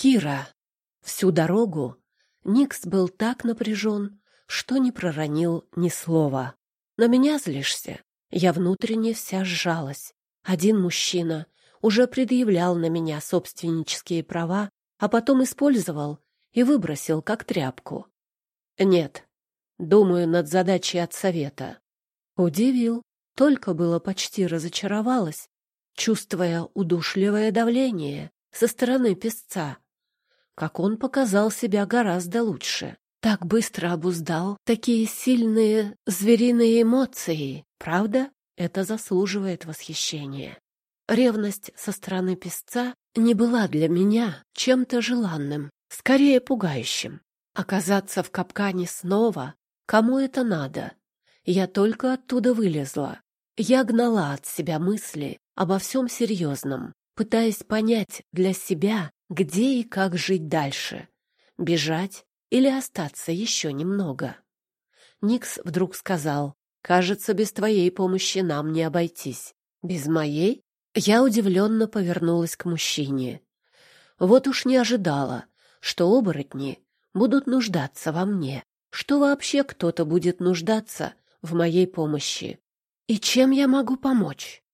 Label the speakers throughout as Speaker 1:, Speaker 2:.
Speaker 1: Кира. Всю дорогу Никс был так напряжен, что не проронил ни слова. На меня злишься? Я внутренне вся сжалась. Один мужчина уже предъявлял на меня собственнические права, а потом использовал и выбросил как тряпку. Нет, думаю над задачей от совета. Удивил, только было почти разочаровалась, чувствуя удушливое давление со стороны песца. Как он показал себя гораздо лучше. Так быстро обуздал такие сильные звериные эмоции. Правда? Это заслуживает восхищения. Ревность со стороны песца не была для меня чем-то желанным, скорее пугающим. Оказаться в капкане снова, кому это надо? Я только оттуда вылезла. Я гнала от себя мысли обо всем серьезном, пытаясь понять для себя, где и как жить дальше. Бежать или остаться еще немного. Никс вдруг сказал, «Кажется, без твоей помощи нам не обойтись». «Без моей?» Я удивленно повернулась к мужчине. Вот уж не ожидала, что оборотни будут нуждаться во мне, что вообще кто-то будет нуждаться в моей помощи. И чем я могу помочь?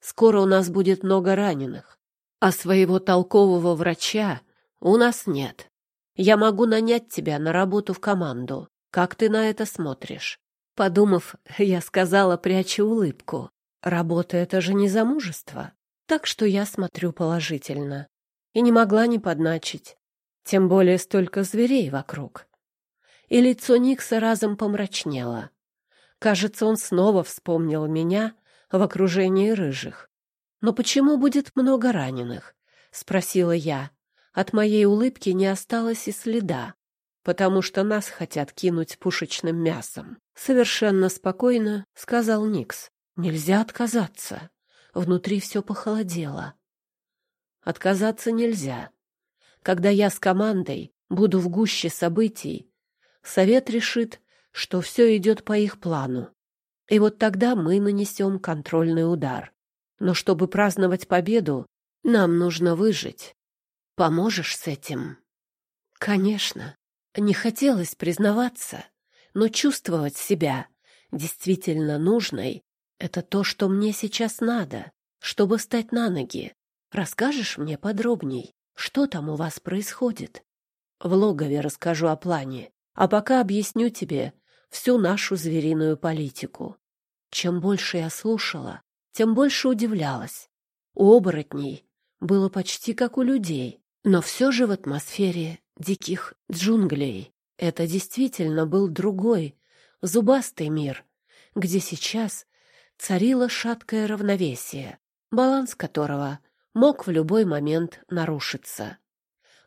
Speaker 1: Скоро у нас будет много раненых, а своего толкового врача у нас нет. Я могу нанять тебя на работу в команду. Как ты на это смотришь? Подумав, я сказала, пряча улыбку. Работа — это же не замужество. Так что я смотрю положительно. И не могла не подначить. Тем более столько зверей вокруг. И лицо Никса разом помрачнело. Кажется, он снова вспомнил меня в окружении рыжих. «Но почему будет много раненых?» — спросила я. От моей улыбки не осталось и следа. «Потому что нас хотят кинуть пушечным мясом», — совершенно спокойно сказал Никс. «Нельзя отказаться». Внутри все похолодело. Отказаться нельзя. Когда я с командой буду в гуще событий, совет решит, что все идет по их плану. И вот тогда мы нанесем контрольный удар. Но чтобы праздновать победу, нам нужно выжить. Поможешь с этим? Конечно. Не хотелось признаваться, но чувствовать себя действительно нужной — это то, что мне сейчас надо, чтобы встать на ноги. Расскажешь мне подробней, что там у вас происходит? В логове расскажу о плане, а пока объясню тебе всю нашу звериную политику. Чем больше я слушала, тем больше удивлялась. У оборотней было почти как у людей. Но все же в атмосфере диких джунглей это действительно был другой, зубастый мир, где сейчас царило шаткое равновесие, баланс которого мог в любой момент нарушиться.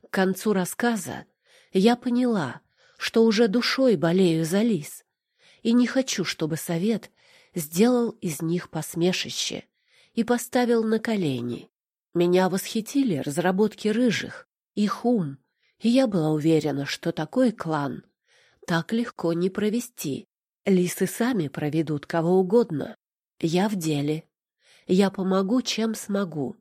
Speaker 1: К концу рассказа я поняла, что уже душой болею за лис, и не хочу, чтобы совет сделал из них посмешище и поставил на колени. Меня восхитили разработки рыжих, их ум, и я была уверена, что такой клан так легко не провести. Лисы сами проведут кого угодно. Я в деле. Я помогу, чем смогу.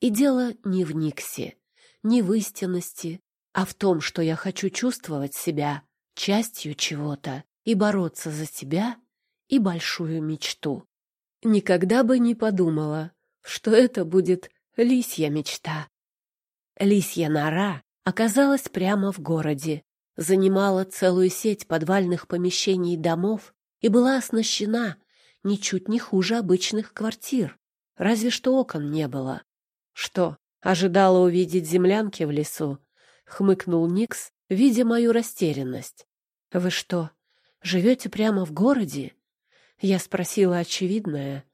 Speaker 1: И дело не в Никсе, не в истинности, а в том, что я хочу чувствовать себя частью чего-то и бороться за себя и большую мечту. Никогда бы не подумала, что это будет Лисья мечта. Лисья нора оказалась прямо в городе, занимала целую сеть подвальных помещений и домов и была оснащена ничуть не хуже обычных квартир, разве что окон не было. Что, ожидала увидеть землянки в лесу? Хмыкнул Никс, видя мою растерянность. Вы что, живете прямо в городе? Я спросила очевидное,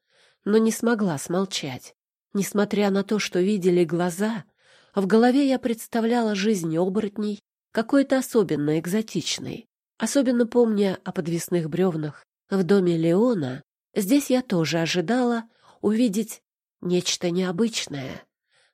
Speaker 1: но не смогла смолчать. Несмотря на то, что видели глаза, в голове я представляла жизнь оборотней какой-то особенно экзотичной. Особенно помня о подвесных бревнах в доме Леона, здесь я тоже ожидала увидеть нечто необычное,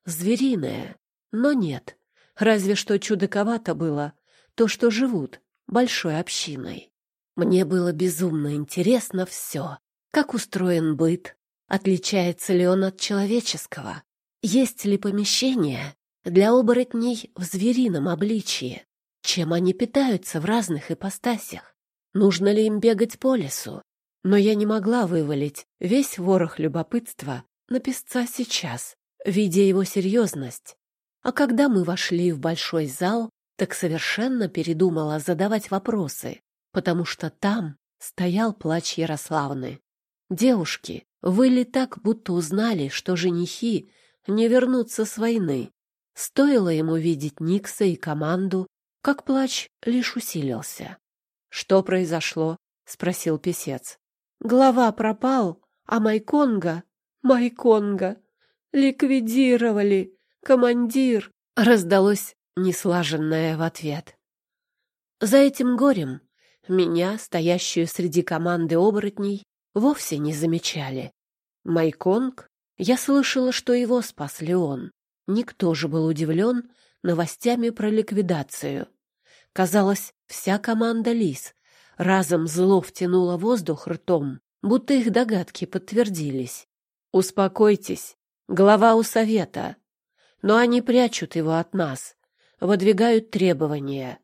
Speaker 1: звериное. Но нет, разве что чудаковато было то, что живут большой общиной. Мне было безумно интересно все, как устроен быт, Отличается ли он от человеческого? Есть ли помещения, для оборотней в зверином обличье. Чем они питаются в разных ипостасях? Нужно ли им бегать по лесу? Но я не могла вывалить весь ворох любопытства на песца сейчас, видя его серьезность. А когда мы вошли в большой зал, так совершенно передумала задавать вопросы, потому что там стоял плач Ярославны. «Девушки, вы ли так будто узнали, что женихи не вернутся с войны?» Стоило ему видеть Никса и команду, как плач лишь усилился. «Что произошло?» — спросил писец. «Глава пропал, а Майконга... Майконга! Ликвидировали! Командир!» — раздалось неслаженное в ответ. За этим горем меня, стоящую среди команды оборотней, вовсе не замечали. Майконг, я слышала, что его спасли он. Никто же был удивлен новостями про ликвидацию. Казалось, вся команда Лис разом зло втянула воздух ртом, будто их догадки подтвердились. «Успокойтесь, глава у совета. Но они прячут его от нас, выдвигают требования.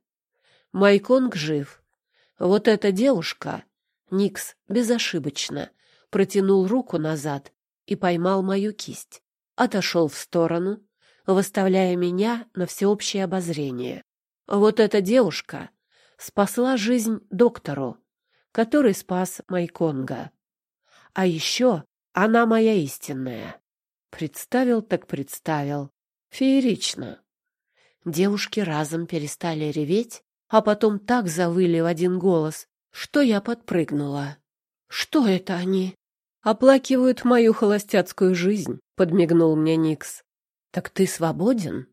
Speaker 1: Майконг жив. Вот эта девушка...» Никс безошибочно протянул руку назад и поймал мою кисть. Отошел в сторону, выставляя меня на всеобщее обозрение. Вот эта девушка спасла жизнь доктору, который спас Майконга. А еще она моя истинная. Представил так представил. Феерично. Девушки разом перестали реветь, а потом так завыли в один голос, что я подпрыгнула. «Что это они?» «Оплакивают мою холостяцкую жизнь», — подмигнул мне Никс. «Так ты свободен?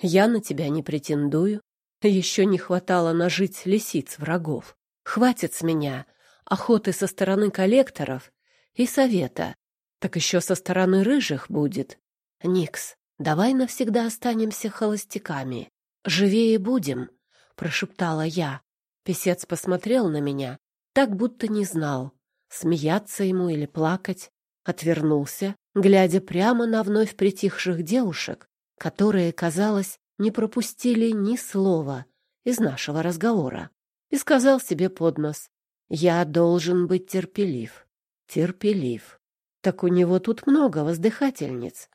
Speaker 1: Я на тебя не претендую. Еще не хватало нажить лисиц врагов. Хватит с меня охоты со стороны коллекторов и совета. Так еще со стороны рыжих будет. Никс, давай навсегда останемся холостяками. Живее будем, прошептала я. Песец посмотрел на меня, так будто не знал, смеяться ему или плакать. Отвернулся, глядя прямо на вновь притихших девушек, которые, казалось, не пропустили ни слова из нашего разговора, и сказал себе под нос, «Я должен быть терпелив, терпелив. Так у него тут много воздыхательниц.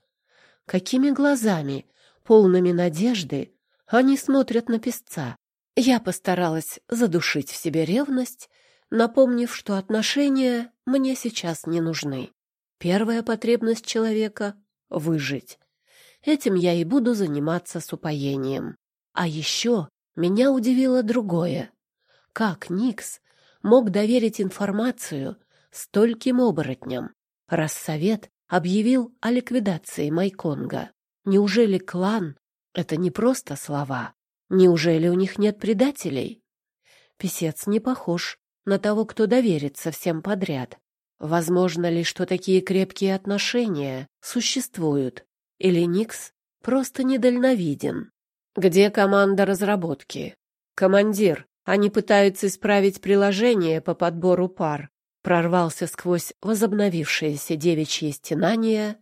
Speaker 1: Какими глазами, полными надежды, они смотрят на песца? Я постаралась задушить в себе ревность, напомнив, что отношения мне сейчас не нужны. Первая потребность человека — выжить. Этим я и буду заниматься с упоением. А еще меня удивило другое. Как Никс мог доверить информацию стольким оборотням, раз совет объявил о ликвидации Майконга? Неужели клан — это не просто слова? Неужели у них нет предателей? Песец не похож на того, кто доверится всем подряд. Возможно ли, что такие крепкие отношения существуют? Или Никс просто недальновиден? Где команда разработки? Командир, они пытаются исправить приложение по подбору пар. Прорвался сквозь возобновившееся девичье стенание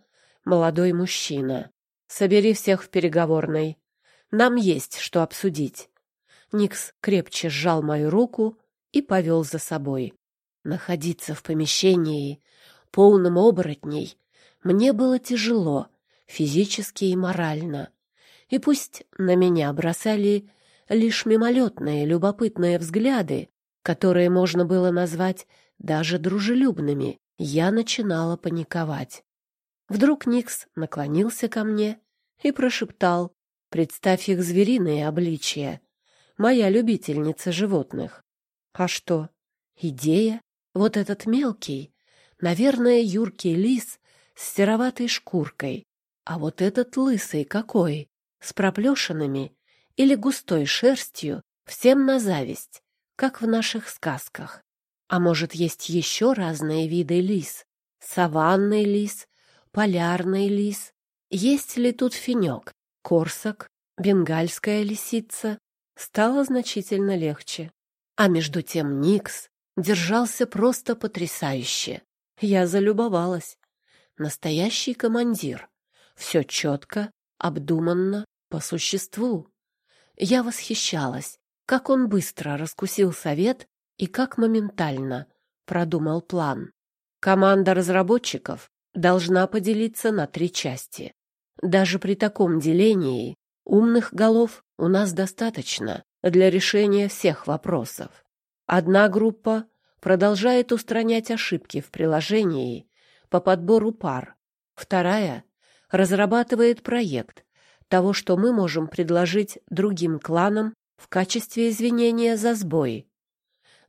Speaker 1: молодой мужчина. Собери всех в переговорной. Нам есть что обсудить. Никс крепче сжал мою руку и повел за собой. Находиться в помещении, полном оборотней, мне было тяжело — физически и морально. И пусть на меня бросали лишь мимолетные любопытные взгляды, которые можно было назвать даже дружелюбными, я начинала паниковать. Вдруг Никс наклонился ко мне и прошептал, «Представь их звериные обличия, моя любительница животных». А что? Идея? Вот этот мелкий, наверное, юркий лис с сероватой шкуркой, а вот этот лысый какой, с проплешинами или густой шерстью, всем на зависть, как в наших сказках. А может, есть еще разные виды лис? Саванный лис, полярный лис. Есть ли тут финек, корсак, бенгальская лисица? Стало значительно легче. А между тем Никс держался просто потрясающе. Я залюбовалась. Настоящий командир. Все четко, обдуманно, по существу. Я восхищалась, как он быстро раскусил совет и как моментально продумал план. Команда разработчиков должна поделиться на три части. Даже при таком делении умных голов у нас достаточно для решения всех вопросов. Одна группа продолжает устранять ошибки в приложении по подбору пар. Вторая разрабатывает проект того, что мы можем предложить другим кланам в качестве извинения за сбой.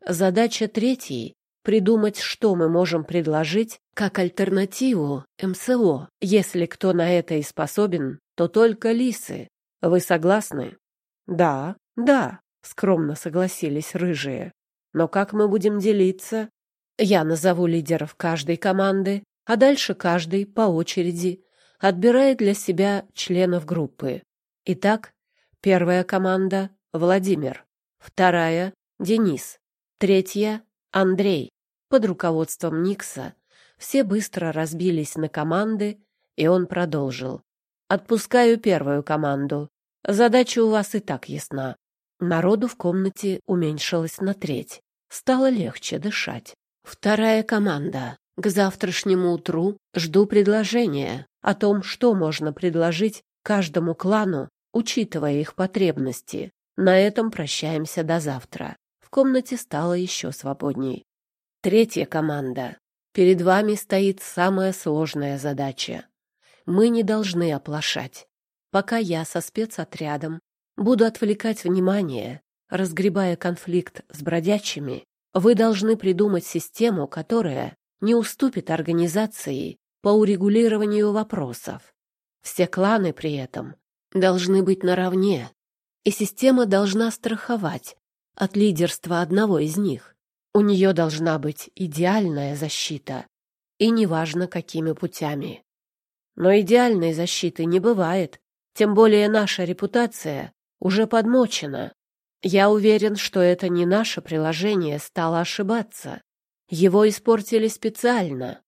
Speaker 1: Задача третьей — придумать, что мы можем предложить как альтернативу МСО. Если кто на это и способен, то только лисы. Вы согласны? Да, да, скромно согласились рыжие. Но как мы будем делиться? Я назову лидеров каждой команды, а дальше каждый по очереди отбирает для себя членов группы. Итак, первая команда — Владимир, вторая — Денис, третья — Андрей. Под руководством Никса все быстро разбились на команды, и он продолжил. «Отпускаю первую команду. Задача у вас и так ясна. Народу в комнате уменьшилось на треть. Стало легче дышать. Вторая команда. К завтрашнему утру жду предложения о том, что можно предложить каждому клану, учитывая их потребности. На этом прощаемся до завтра. В комнате стало еще свободней. Третья команда. Перед вами стоит самая сложная задача. Мы не должны оплошать. Пока я со спецотрядом буду отвлекать внимание, разгребая конфликт с бродячими, вы должны придумать систему, которая не уступит организации по урегулированию вопросов. Все кланы при этом должны быть наравне, и система должна страховать от лидерства одного из них. У нее должна быть идеальная защита, и неважно, какими путями. Но идеальной защиты не бывает, тем более наша репутация уже подмочено. Я уверен, что это не наше приложение стало ошибаться. Его испортили специально.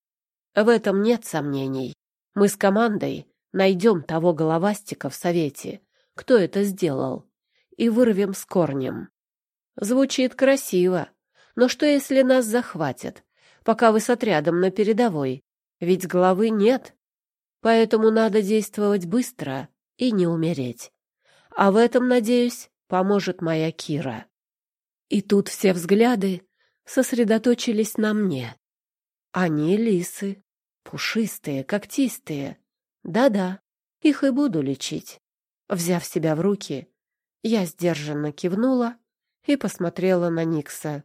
Speaker 1: В этом нет сомнений. Мы с командой найдем того головастика в совете, кто это сделал, и вырвем с корнем. Звучит красиво, но что если нас захватят, пока вы с отрядом на передовой? Ведь головы нет. Поэтому надо действовать быстро и не умереть. А в этом, надеюсь, поможет моя Кира. И тут все взгляды сосредоточились на мне. Они лисы, пушистые, когтистые. Да-да, их и буду лечить. Взяв себя в руки, я сдержанно кивнула и посмотрела на Никса.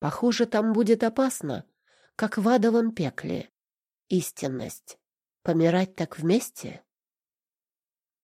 Speaker 1: Похоже, там будет опасно, как в адовом пекле. Истинность. Помирать так вместе?